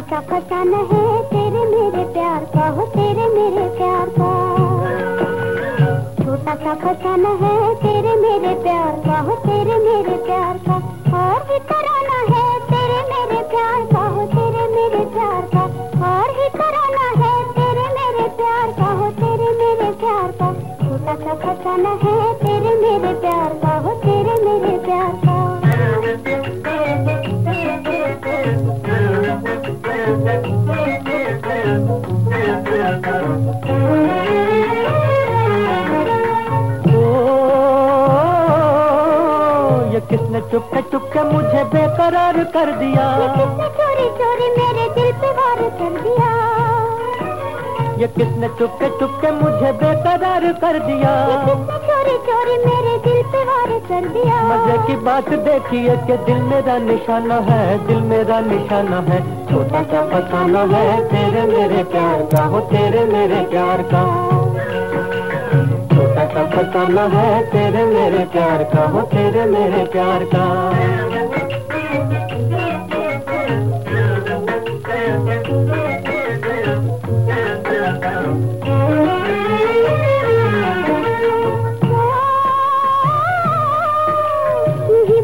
फसाना है तेरे मेरे प्यार का हो तेरे मेरे प्यार का छोटा सा फसाना है तेरे मेरे प्यार का हो तेरे मेरे प्यार का और भी कराना है तेरे मेरे प्यार का हो तेरे मेरे प्यार का और भी कराना है तेरे मेरे प्यार का हो तेरे मेरे प्यार का छोटा सा फसाना है तेरे मेरे प्यार का हो तेरे मेरे प्यार का किसने चुपके चुपके मुझे बेकरार कर दिया? किसने चोरी चोरी मेरे दिल पे वार कर दिया? ये किसने चुपके चुपके मुझे बेकरार कर दिया? चोरी चोरी मेरे दिल पे वार कर दिया? मज़े की बात देखिए कि दिल मेरा निशाना है दिल मेरा निशाना है। छोटा सा फसाना है? तेरे मेरे प्यार का हो तेरे मेरे प्यार का। छोटा सा फसाना है? तेरे मेरे प्यार का हो तेरे मेरे प्यार का।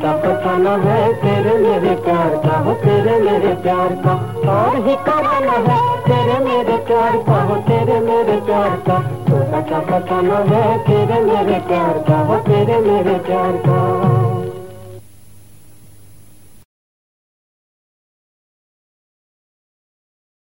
छोटा पता न है तेरे मेरे प्यार का, हो तेरे मेरे प्यार का। और ही कराना है तेरे मेरे प्यार का, हो तेरे मेरे प्यार का। पता न है तेरे मेरे प्यार का, हो तेरे मेरे प्यार का।